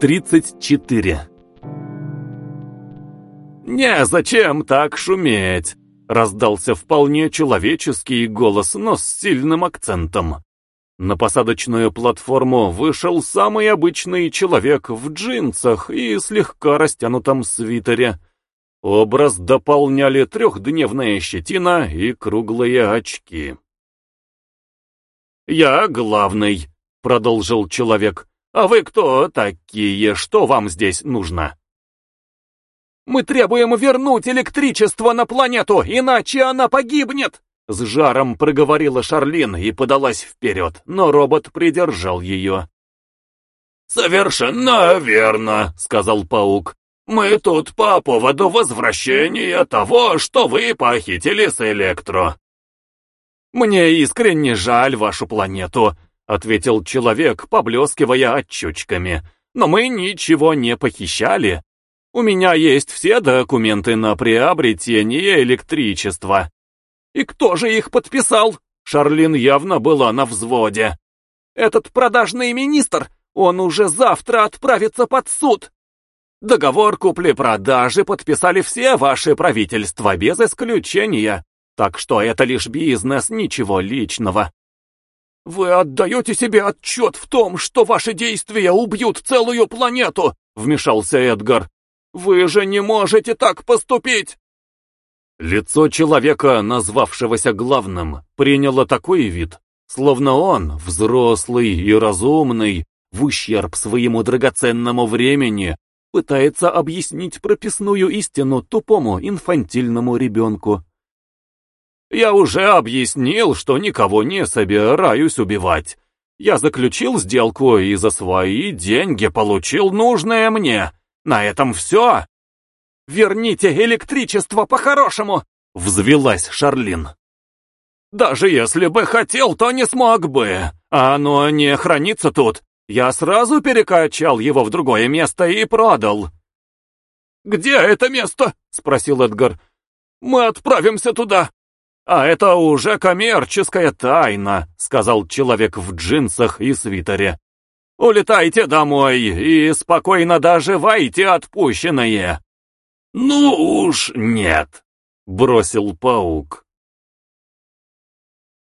34 «Не-зачем так шуметь?» — раздался вполне человеческий голос, но с сильным акцентом. На посадочную платформу вышел самый обычный человек в джинсах и слегка растянутом свитере. Образ дополняли трехдневная щетина и круглые очки. «Я главный», — продолжил человек. «А вы кто такие? Что вам здесь нужно?» Мы требуем вернуть электричество на планету, иначе она погибнет!» С жаром проговорила Шарлин и подалась вперед, но робот придержал ее. «Совершенно верно», — сказал паук. «Мы тут по поводу возвращения того, что вы похитили с Электро». «Мне искренне жаль вашу планету», — ответил человек, поблескивая очучками. «Но мы ничего не похищали. У меня есть все документы на приобретение электричества. И кто же их подписал? Шарлин явно была на взводе. Этот продажный министр, он уже завтра отправится под суд. Договор купли-продажи подписали все ваши правительства, без исключения. Так что это лишь бизнес, ничего личного. Вы отдаете себе отчет в том, что ваши действия убьют целую планету, вмешался Эдгар. Вы же не можете так поступить!» Лицо человека, назвавшегося главным, приняло такой вид, словно он, взрослый и разумный, в ущерб своему драгоценному времени, пытается объяснить прописную истину тупому инфантильному ребенку. «Я уже объяснил, что никого не собираюсь убивать. Я заключил сделку и за свои деньги получил нужное мне. На этом все. Верните электричество по-хорошему, взвелась Шарлин. Даже если бы хотел, то не смог бы. А оно не хранится тут. Я сразу перекачал его в другое место и продал. «Где это место?» — спросил Эдгар. «Мы отправимся туда». «А это уже коммерческая тайна», — сказал человек в джинсах и свитере. Улетайте домой и спокойно доживайте отпущенное. Ну уж нет, бросил паук.